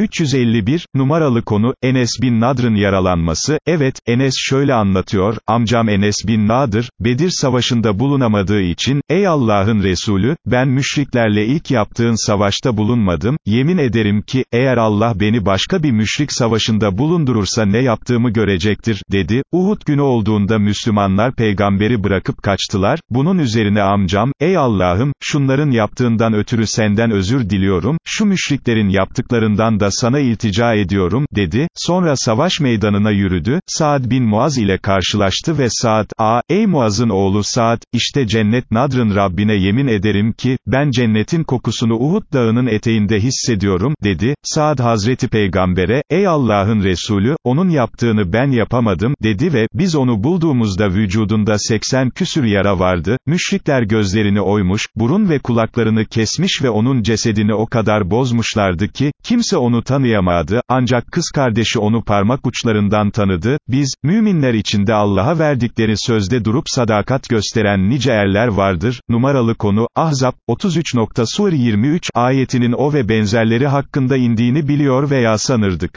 351, numaralı konu, Enes bin Nadr'ın yaralanması, evet, Enes şöyle anlatıyor, amcam Enes bin Nadır, Bedir savaşında bulunamadığı için, ey Allah'ın Resulü, ben müşriklerle ilk yaptığın savaşta bulunmadım, yemin ederim ki, eğer Allah beni başka bir müşrik savaşında bulundurursa ne yaptığımı görecektir, dedi, Uhud günü olduğunda Müslümanlar peygamberi bırakıp kaçtılar, bunun üzerine amcam, ey Allah'ım, şunların yaptığından ötürü senden özür diliyorum, şu müşriklerin yaptıklarından da sana iltica ediyorum, dedi, sonra savaş meydanına yürüdü, Saad bin Muaz ile karşılaştı ve Saad, a, ey Muaz'ın oğlu Saad, işte cennet Nadr'ın Rabbine yemin ederim ki, ben cennetin kokusunu Uhud dağının eteğinde hissediyorum, dedi, Saad Hazreti Peygamber'e, ey Allah'ın Resulü, onun yaptığını ben yapamadım, dedi ve, biz onu bulduğumuzda vücudunda 80 küsür yara vardı, müşrikler gözlerini oymuş, burun ve kulaklarını kesmiş ve onun cesedini o kadar bozmuşlardı ki, kimse onu tanıyamadı, ancak kız kardeşi onu parmak uçlarından tanıdı, biz, müminler içinde Allah'a verdikleri sözde durup sadakat gösteren nice erler vardır, numaralı konu, Ahzab, 33. Sur 23 ayetinin o ve benzerleri hakkında indiğini biliyor veya sanırdık.